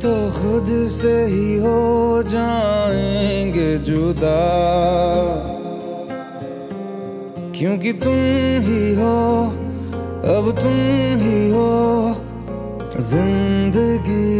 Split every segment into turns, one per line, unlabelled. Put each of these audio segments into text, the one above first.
तो खुद से ही हो जाएँगे जुदा। क्योंकि तुम ही हो, अब तुम ही हो, ज़िंदगी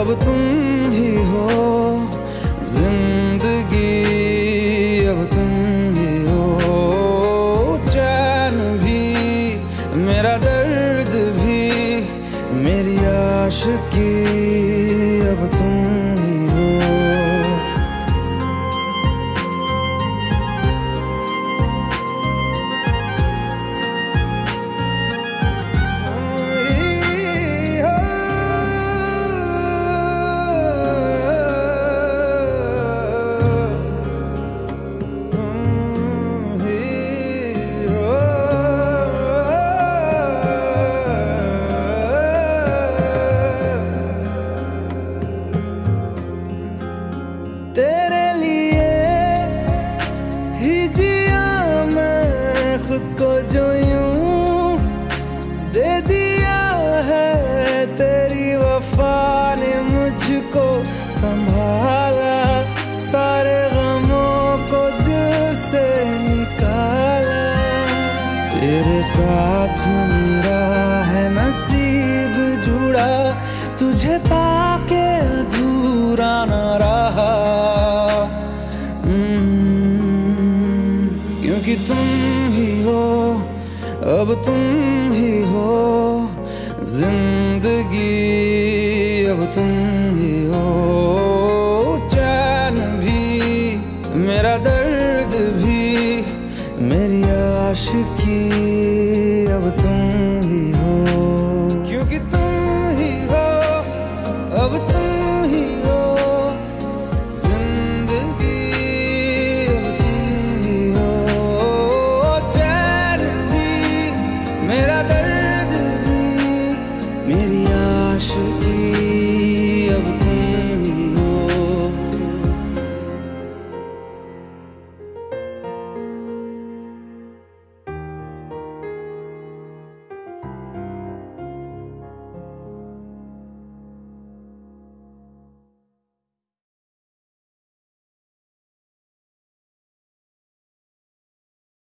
अब तुम ही हो ज़िंदगी संभाला सारे गमों को दिल से निकाला। तेरे साथ मेरा है नसीब जुड़ा तुझे पाके अधूरा न रहा। हम्म, क्योंकि तुम ही हो अब तुम ही हो ज़िंदगी अब तुम मेरी आश की अब तो